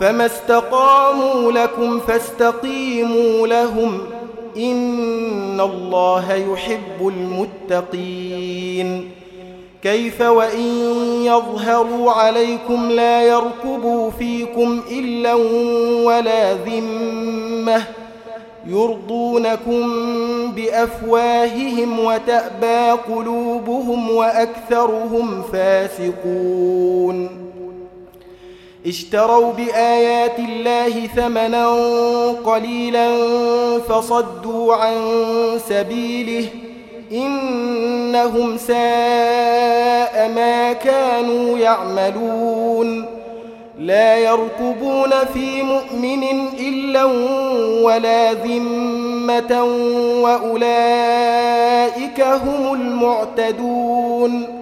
فما استقاموا لكم فاستقيموا لهم إن الله يحب المتقين. كيف وإن يظهروا عليكم لا يركبوا فيكم إلا ولا ذمة يرضونكم بأفواههم وتأبى قلوبهم وأكثرهم فاسقون. اشتروا بآيات الله ثمنا قليلا فصدوا عن سبيله إنهم ساء ما كانوا يعملون لا يرقبون في مؤمن إلا ولا ذمة وأولئك هم المعتدون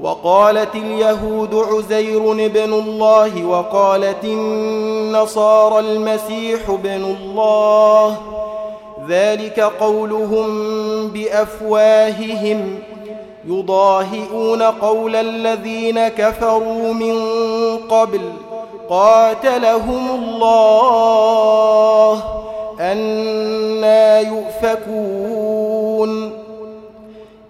وقالت اليهود عزير بن الله وقالت النصارى المسيح بن الله ذلك قولهم بأفواههم يضاهئون قول الذين كفروا من قبل قاتلهم الله أنا يؤفكون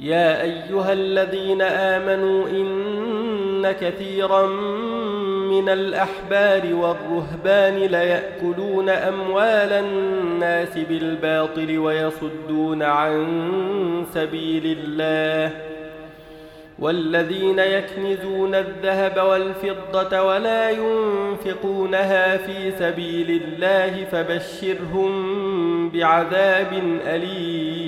يا أيها الذين آمنوا إن كثيرا من الأحبار والرهبان ليأكلون أموال الناس بالباطل ويصدون عن سبيل الله والذين يكنزون الذهب والفضة ولا ينفقونها في سبيل الله فبشرهم بعذاب أليم.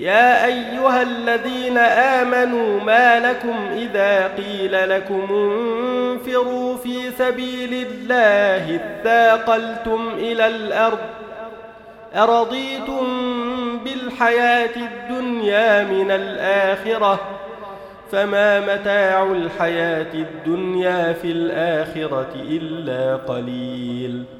يا أيها الذين آمنوا ما لكم إذا قيل لكم انفروا في سبيل الله اثاقلتم إلى الأرض أرضيتم بالحياة الدنيا من الآخرة فما متاع الحياة الدنيا في الآخرة إلا قليل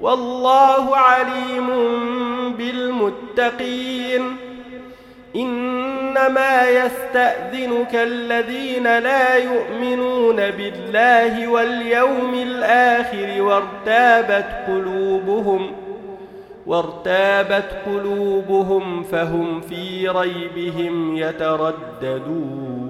والله عليم بالمتقين. إنما يستأذنك الذين لا يؤمنون بالله واليوم الآخر وارتابت قلوبهم وارتابت قلوبهم فهم في ريبهم يترددون.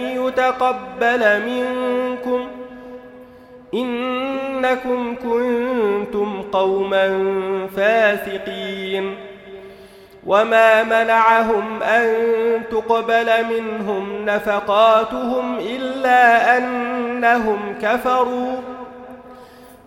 يتقبل منكم إنكم كنتم قوما فاسقين وما منعهم أن تقبل منهم نفقاتهم إلا أنهم كفروا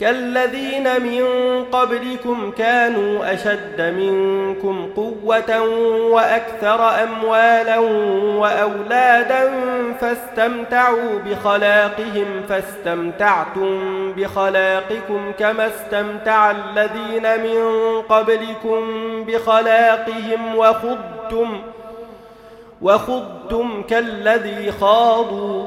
كالذين من قبلكم كانوا أشد منكم قوة وأكثر أموالا وأولادا فاستمتعوا بخلاقهم فاستمتعتم بخلاقكم كما استمتع الذين من قبلكم بخلاقهم وخضتم وخضتم كالذي خاضوا.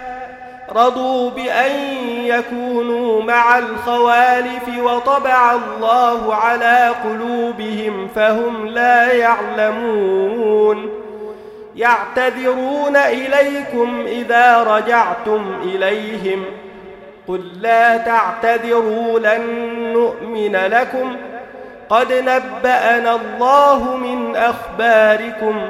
رضوا بأن يكونوا مع الخوالف وطبع الله على قلوبهم فهم لا يعلمون. يعتذرون إليكم إذا رجعتم إليهم. قل لا تعتذروا لن نؤمن لكم. قد نبأنا الله من أخباركم.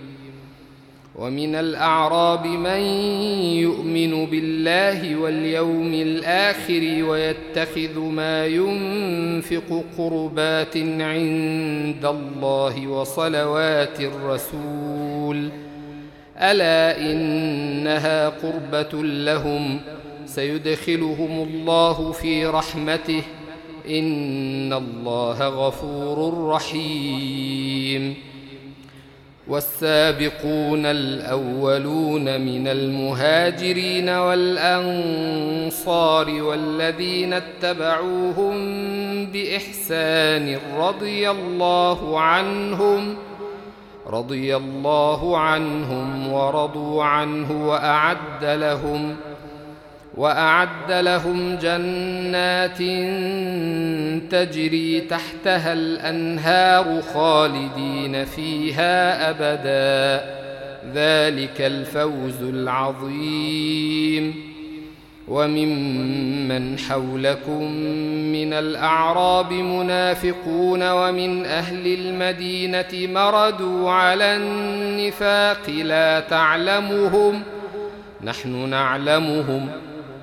ومن الأعراب من يؤمن بالله واليوم الآخر ويتخذ ما ينفق قربات عند الله وصلوات الرسول. ألا إنها قربة لهم. سيدخلهم الله في رحمته. إن الله غفور رحيم. والسابقون الأولون من المهاجرين والأنصار والذين اتبعوهم بإحسان رضي الله عنهم رضي الله عنهم ورضوا عنه وأعد لهم وأعد لهم جنات تجري تحتها الأنهار خالدين فيها أبدا. ذلك الفوز العظيم. وممن حولكم من الأعراب منافقون ومن أهل المدينة مردوا على النفاق لا تعلمهم. نحن نعلمهم.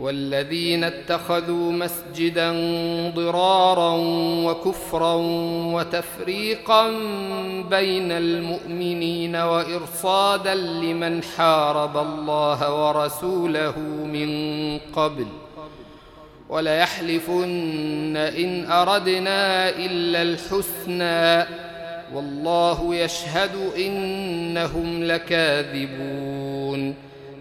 والذين اتخذوا مسجدا ضرارا وكفرا وتفريقا بين المؤمنين وإرصادا لمن حارب الله ورسوله من قبل. وليحلفن إن أردنا إلا الحسنى. والله يشهد إنهم لكاذبون.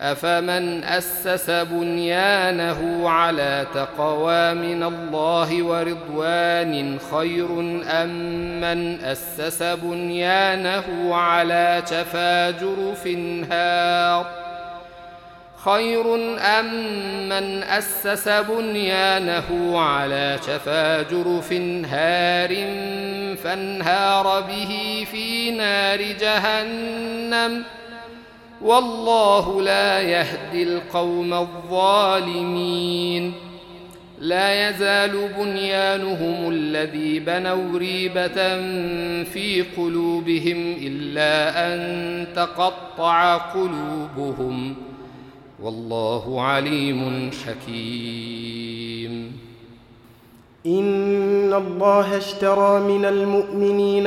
أفمن أسس بنيانه على تقوى من الله ورضوان خير أم من أسس بنيانه على شفا جرف نهار خير أم من أسس بنيانه على شفا جرف هار فانهار به في نار جهنم؟ والله لا يهدي القوم الظالمين. لا يزال بنيانهم الذي بنوا ريبة في قلوبهم إلا أن تقطع قلوبهم ۖ. والله عليم حكيم. إن الله اشترى من المؤمنين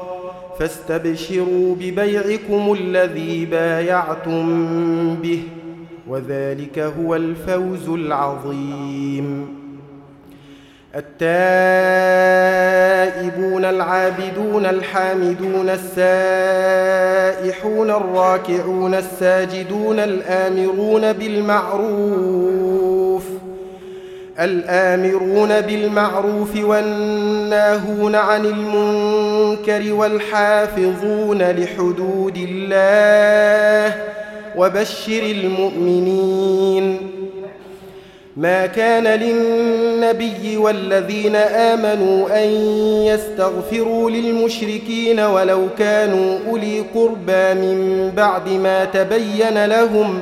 فاستبشروا ببيعكم الذي بايعتم به وذلك هو الفوز العظيم. التائبون العابدون الحامدون السائحون الراكعون الساجدون الآمرون بالمعروف الآمرون بالمعروف والناهون عن المنكر والحافظون لحدود الله وبشر المؤمنين. ما كان للنبي والذين آمنوا أن يستغفروا للمشركين ولو كانوا أولي قربى من بعد ما تبين لهم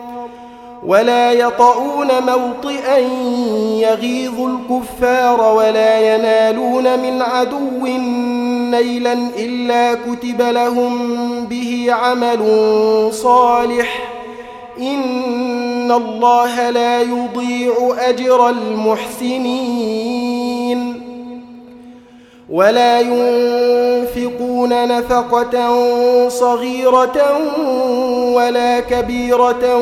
ولا يطؤون موطئا يغيظ الكفار ولا ينالون من عدو نيلا إلا كتب لهم به عمل صالح. إن الله لا يضيع أجر المحسنين. ولا ينفقون نفقة صغيرة ولا كبيرة